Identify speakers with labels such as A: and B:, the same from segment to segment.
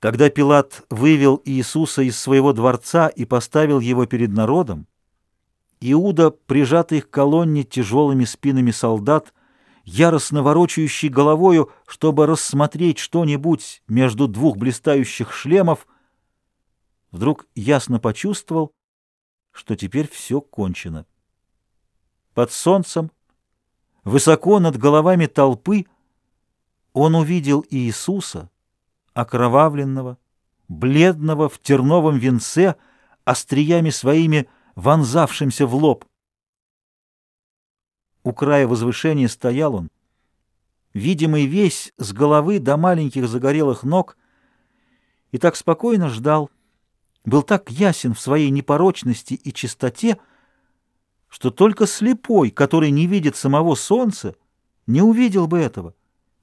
A: Когда Пилат вывел Иисуса из своего дворца и поставил его перед народом, Иуда, прижатый к колонне тяжелыми спинами солдат, яростно ворочающий головою, чтобы рассмотреть что-нибудь между двух блистающих шлемов, вдруг ясно почувствовал, что теперь все кончено. Под солнцем, высоко над головами толпы, он увидел Иисуса, окровавленного, бледного в терновом венце, остриями своими вонзавшимся в лоб. У края возвышения стоял он, видимый весь с головы до маленьких загорелых ног, и так спокойно ждал, был так ясен в своей непорочности и чистоте, что только слепой, который не видит самого солнца, не увидел бы этого,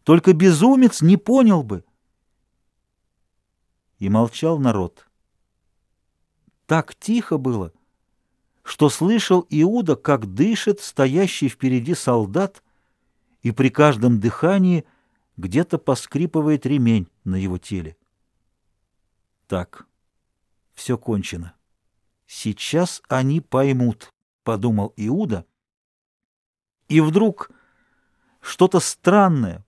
A: только безумец не понял бы. И молчал народ. Так тихо было, что слышал Иуда, как дышит стоящий впереди солдат, и при каждом дыхании где-то поскрипывает ремень на его теле. Так, все кончено. Сейчас они поймут, — подумал Иуда. И вдруг что-то странное,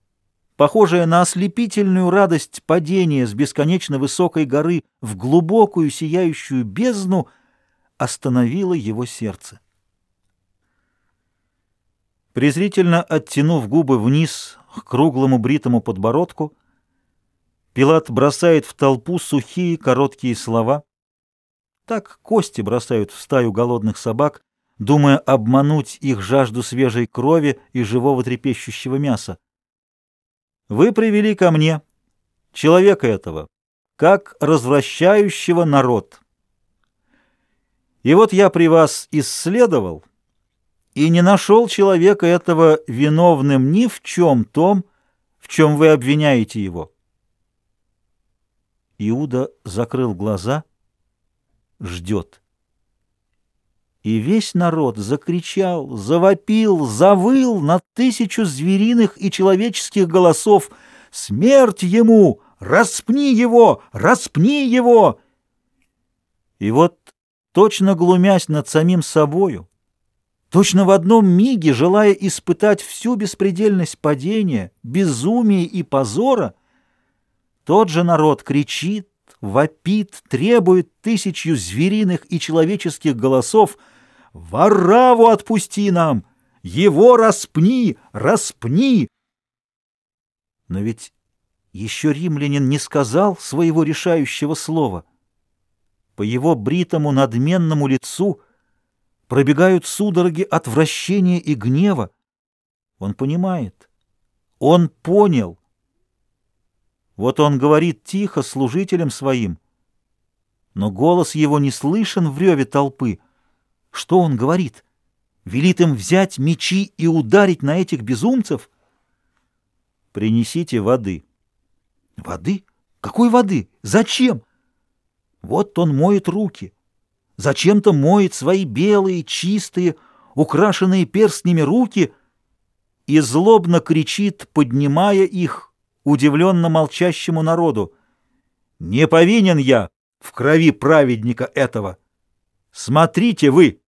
A: похожее на ослепительную радость падения с бесконечно высокой горы в глубокую сияющую бездну — остановило его сердце. Презрительно оттянув губы вниз к круглому бритому подбородку, Пилат бросает в толпу сухие короткие слова. Так кости бросают в стаю голодных собак, думая обмануть их жажду свежей крови и живого трепещущего мяса. Вы привели ко мне человека этого, как развращающего народ. И вот я при вас исследовал и не нашел человека этого виновным ни в чем том, в чем вы обвиняете его. Иуда закрыл глаза, ждет. И весь народ закричал, завопил, завыл на тысячу звериных и человеческих голосов «Смерть ему! Распни его! Распни его!» И вот точно глумясь над самим собою, точно в одном миге, желая испытать всю беспредельность падения, безумия и позора, тот же народ кричит, вопит, требует тысячью звериных и человеческих голосов «Вараву отпусти нам! Его распни! Распни!» Но ведь еще римлянин не сказал своего решающего слова — по его бритому надменному лицу пробегают судороги отвращения и гнева. Он понимает. Он понял. Вот он говорит тихо служителям своим, но голос его не слышен в реве толпы. Что он говорит? Велит им взять мечи и ударить на этих безумцев? Принесите воды. Воды? Какой воды? Зачем? Вот он моет руки. Зачем-то моет свои белые, чистые, украшенные перстнями руки и злобно кричит, поднимая их удивленно молчащему народу. «Не повинен я в крови праведника этого! Смотрите вы!»